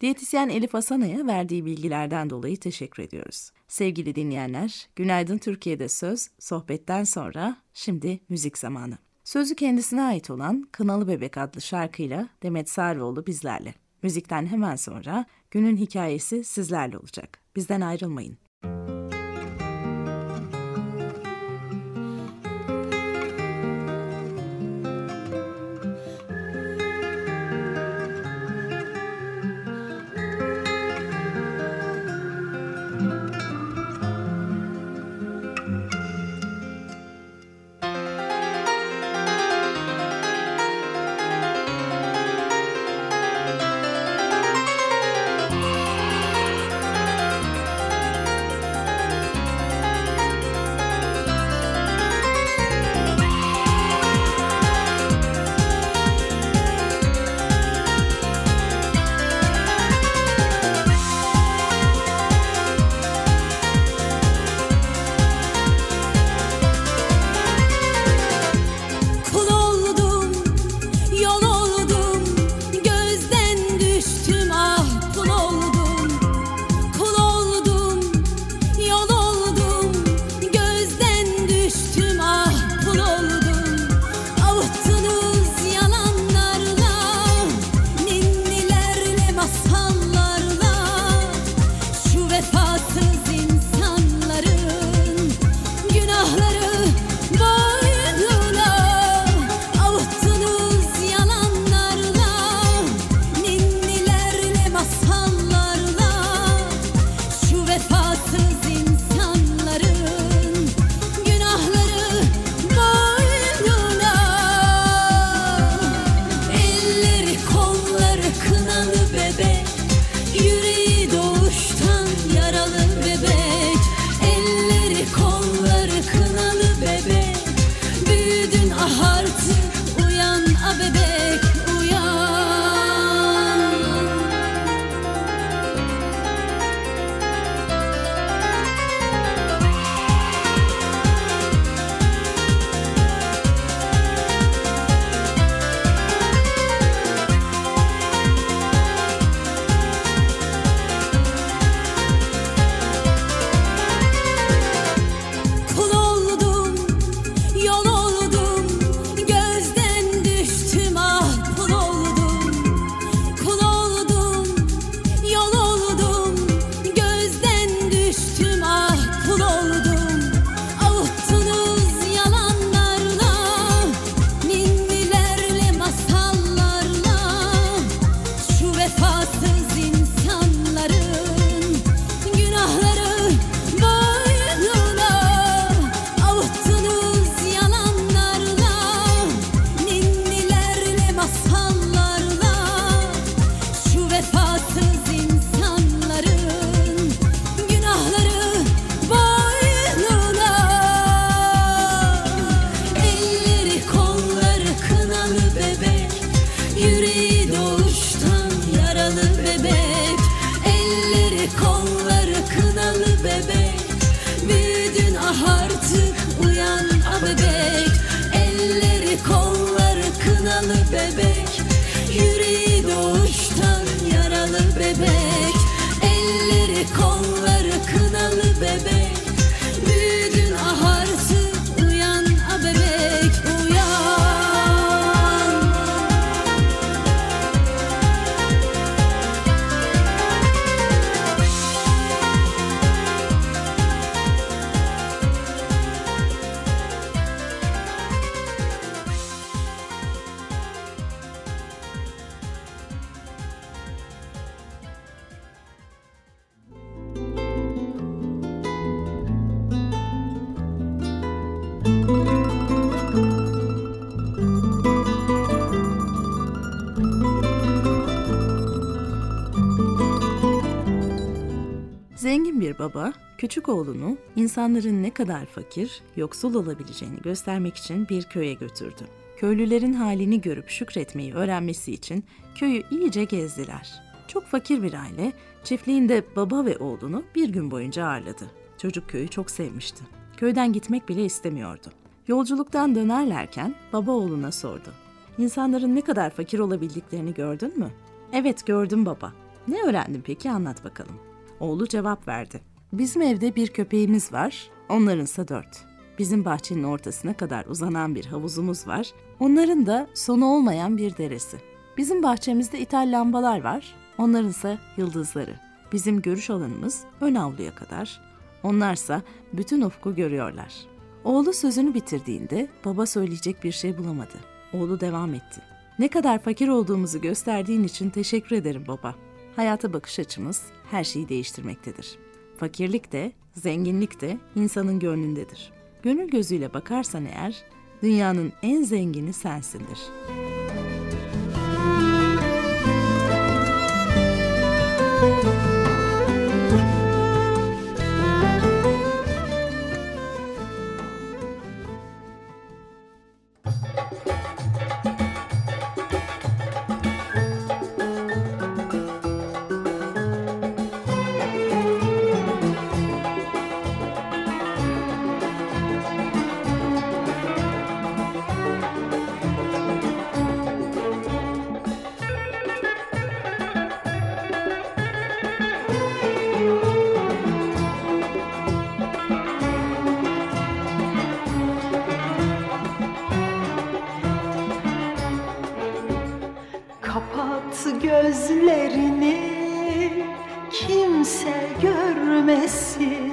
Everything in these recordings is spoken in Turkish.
Diyetisyen Elif Asana'ya verdiği bilgilerden dolayı teşekkür ediyoruz. Sevgili dinleyenler, Günaydın Türkiye'de söz, sohbetten sonra şimdi müzik zamanı. Sözü kendisine ait olan Kınalı Bebek adlı şarkıyla Demet Sarıoğlu bizlerle. Müzikten hemen sonra günün hikayesi sizlerle olacak. Bizden ayrılmayın. Zengin baba, küçük oğlunu insanların ne kadar fakir, yoksul olabileceğini göstermek için bir köye götürdü. Köylülerin halini görüp şükretmeyi öğrenmesi için köyü iyice gezdiler. Çok fakir bir aile, çiftliğinde baba ve oğlunu bir gün boyunca ağırladı. Çocuk köyü çok sevmişti. Köyden gitmek bile istemiyordu. Yolculuktan dönerlerken baba oğluna sordu. İnsanların ne kadar fakir olabildiklerini gördün mü? Evet gördüm baba. Ne öğrendin peki anlat bakalım. Oğlu cevap verdi. Bizim evde bir köpeğimiz var, onlarınsa dört. Bizim bahçenin ortasına kadar uzanan bir havuzumuz var, onların da sonu olmayan bir deresi. Bizim bahçemizde ithal lambalar var, onlarınsa yıldızları. Bizim görüş alanımız ön avluya kadar, onlarsa bütün ufku görüyorlar. Oğlu sözünü bitirdiğinde baba söyleyecek bir şey bulamadı. Oğlu devam etti. Ne kadar fakir olduğumuzu gösterdiğin için teşekkür ederim baba. Hayata bakış açımız her şeyi değiştirmektedir. Fakirlik de, zenginlik de insanın gönlündedir. Gönül gözüyle bakarsan eğer, dünyanın en zengini sensindir.'' Görmesin.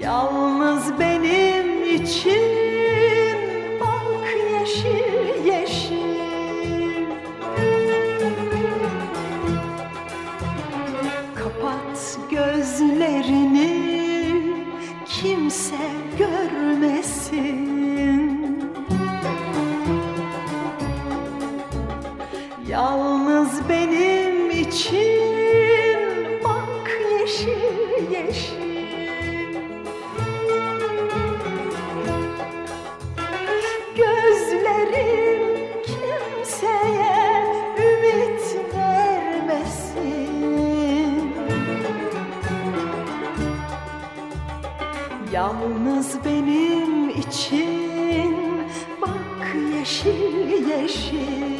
Yalnız benim için bak yeşil yeşil. Kapat gözlerini kimse görmesin. Yalnız benim için bak yeşil yeşil. Gözlerim kimseye ümit vermesin. Yalnız benim için bak yeşil yeşil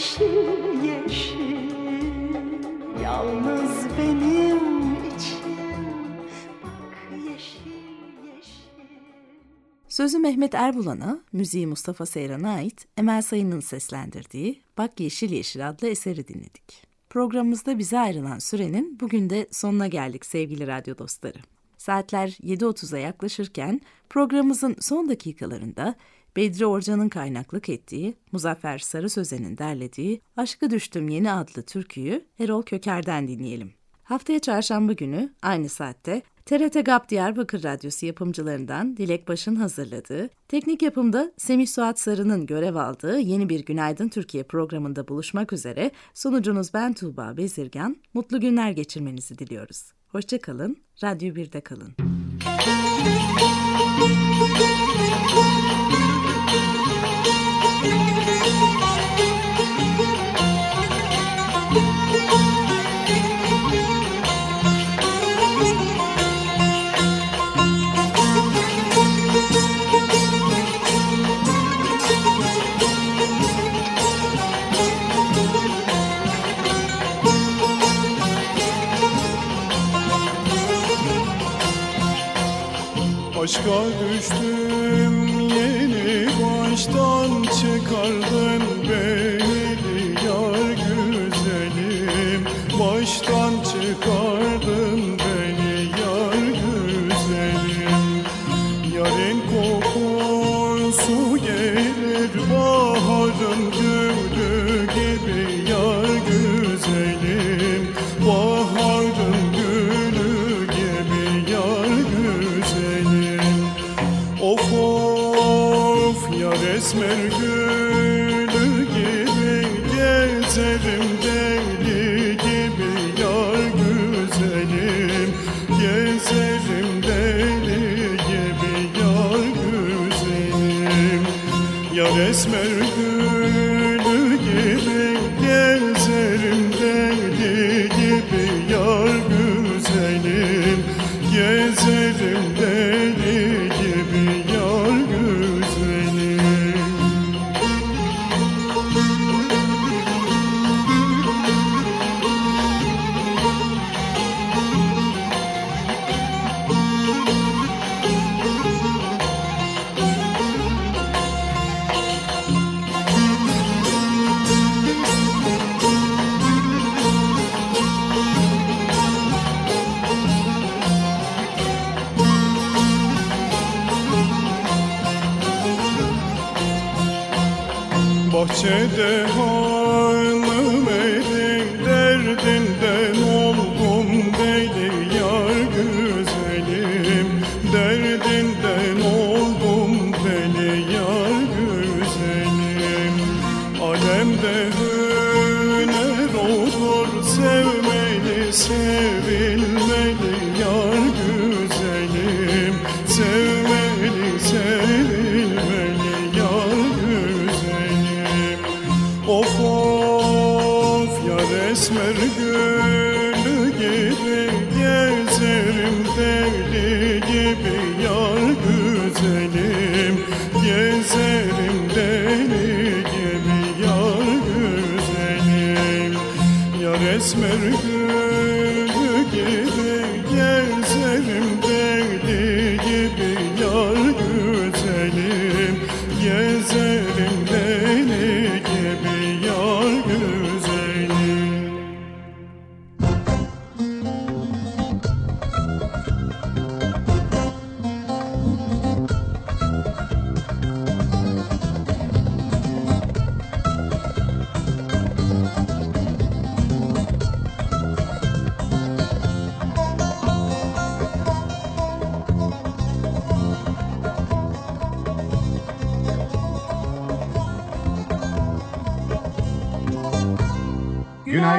yeşil yeşil Yalnız benim Sözü Mehmet Erbulan'a, müziği Mustafa Seyran'a ait Emel Sayın'ın seslendirdiği Bak Yeşil Yeşil adlı eseri dinledik. Programımızda bize ayrılan sürenin bugün de sonuna geldik sevgili radyo dostları. Saatler 7.30'a yaklaşırken programımızın son dakikalarında Bedri Orcan'ın kaynaklık ettiği, Muzaffer Sarı Sözen'in derlediği Aşkı Düştüm Yeni adlı türküyü Erol Köker'den dinleyelim. Haftaya çarşamba günü aynı saatte TRT GAP Diyarbakır Radyosu yapımcılarından Dilek Baş'ın hazırladığı, teknik yapımda Semih Suat Sarı'nın görev aldığı Yeni Bir Günaydın Türkiye programında buluşmak üzere sunucunuz ben Tuğba Bezirgan, mutlu günler geçirmenizi diliyoruz. Hoşçakalın, Radyo 1'de kalın. Aşka düştüm yeni baştan çıkardın beni yar güzelim. Baştan çıkardın Of of yar esmer gülü Bahçede hanım eli derdinden oldum deli yar güzelim. Derdinden oldum deli yar güzelim. Alemde hüner olur sevmeli sevilmeli esmer gülü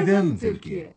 Günaydın Türkiye.